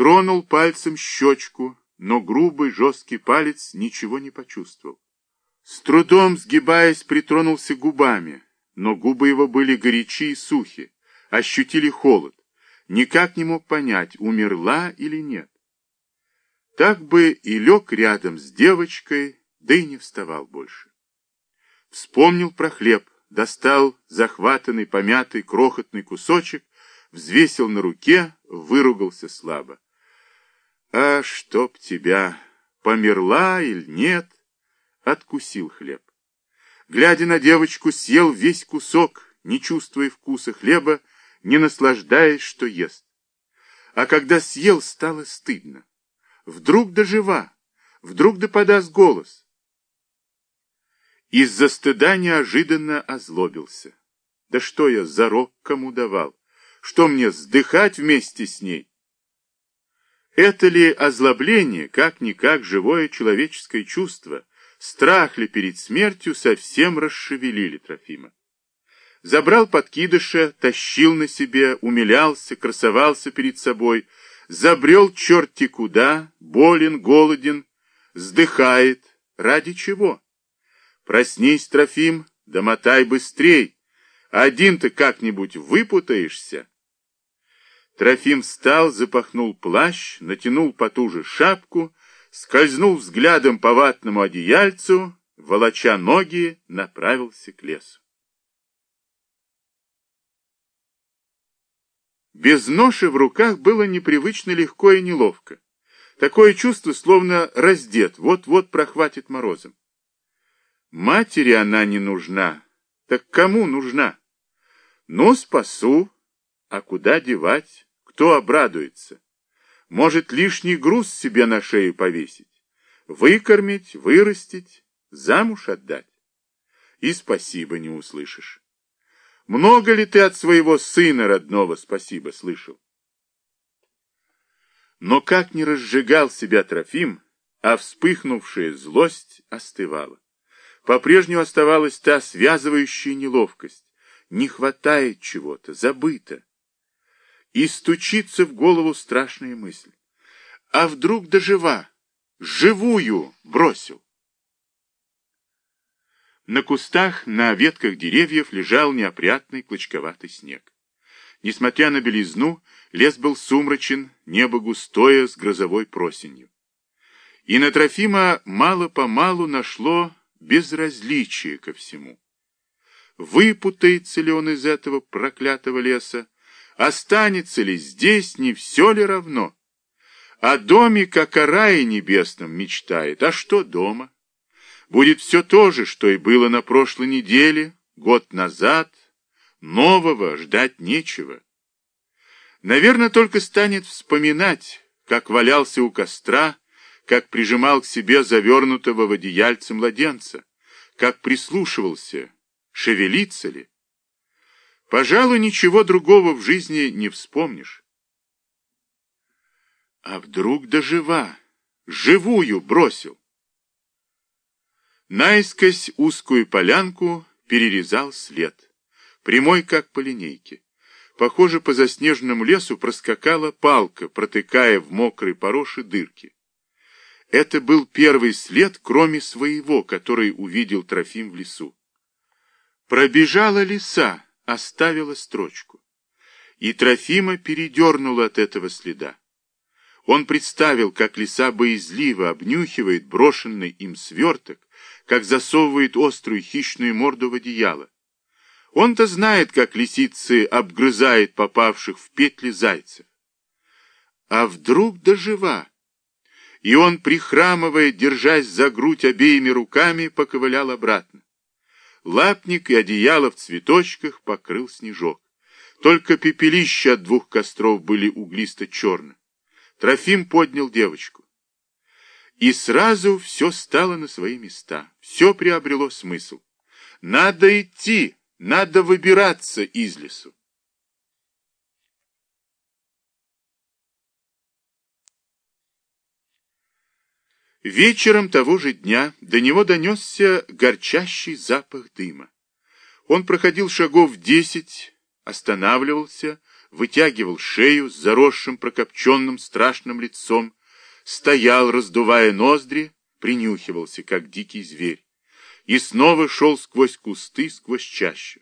Тронул пальцем щечку, но грубый жесткий палец ничего не почувствовал. С трудом сгибаясь, притронулся губами, но губы его были горячи и сухи, ощутили холод. Никак не мог понять, умерла или нет. Так бы и лег рядом с девочкой, да и не вставал больше. Вспомнил про хлеб, достал захватанный, помятый, крохотный кусочек, взвесил на руке, выругался слабо. А чтоб тебя, померла или нет, откусил хлеб. Глядя на девочку, съел весь кусок, не чувствуя вкуса хлеба, не наслаждаясь, что ест. А когда съел, стало стыдно. Вдруг дожива, вдруг да подаст голос. Из-за стыда неожиданно озлобился. Да что я зарок кому давал? Что мне, вздыхать вместе с ней? Это ли озлобление, как-никак живое человеческое чувство, страх ли перед смертью совсем расшевелили Трофима? Забрал подкидыша, тащил на себе, умилялся, красовался перед собой, забрел черти куда, болен, голоден, вздыхает. Ради чего? Проснись, Трофим, да мотай быстрей. Один-то как-нибудь выпутаешься. Трофим встал, запахнул плащ, натянул потуже шапку, скользнул взглядом по ватному одеяльцу, волоча ноги, направился к лесу. Без ноши в руках было непривычно легко и неловко. Такое чувство, словно раздет, вот-вот прохватит морозом. Матери она не нужна. Так кому нужна? Ну, спасу. А куда девать? Кто обрадуется? Может, лишний груз себе на шею повесить? Выкормить, вырастить, замуж отдать? И спасибо не услышишь. Много ли ты от своего сына родного спасибо слышал? Но как не разжигал себя Трофим, а вспыхнувшая злость остывала. По-прежнему оставалась та связывающая неловкость. Не хватает чего-то, забыто. И стучится в голову страшная мысль. А вдруг дожива? Живую бросил. На кустах, на ветках деревьев лежал неопрятный клочковатый снег. Несмотря на белизну, лес был сумрачен, небо густое с грозовой просенью. И на Трофима мало-помалу нашло безразличие ко всему. Выпутается ли он из этого проклятого леса? Останется ли здесь, не все ли равно? О доме, как о рае небесном, мечтает. А что дома? Будет все то же, что и было на прошлой неделе, год назад. Нового ждать нечего. Наверное, только станет вспоминать, как валялся у костра, как прижимал к себе завернутого в одеяльце младенца, как прислушивался, шевелится ли. Пожалуй, ничего другого в жизни не вспомнишь. А вдруг дожива, живую бросил. Наискось узкую полянку перерезал след, прямой как по линейке. Похоже, по заснеженному лесу проскакала палка, протыкая в мокрой пороши дырки. Это был первый след, кроме своего, который увидел Трофим в лесу. Пробежала лиса, оставила строчку. И Трофима передернула от этого следа. Он представил, как лиса боязливо обнюхивает брошенный им сверток, как засовывает острую хищную морду в одеяло. Он-то знает, как лисицы обгрызает попавших в петли зайцев. А вдруг дожива? и он, прихрамывая, держась за грудь обеими руками, поковылял обратно. Лапник и одеяло в цветочках покрыл снежок. Только пепелища от двух костров были углисто-черны. Трофим поднял девочку. И сразу все стало на свои места, все приобрело смысл. Надо идти, надо выбираться из лесу. Вечером того же дня до него донесся горчащий запах дыма. Он проходил шагов десять, останавливался, вытягивал шею с заросшим прокопченным страшным лицом, стоял, раздувая ноздри, принюхивался, как дикий зверь, и снова шел сквозь кусты, сквозь чащу.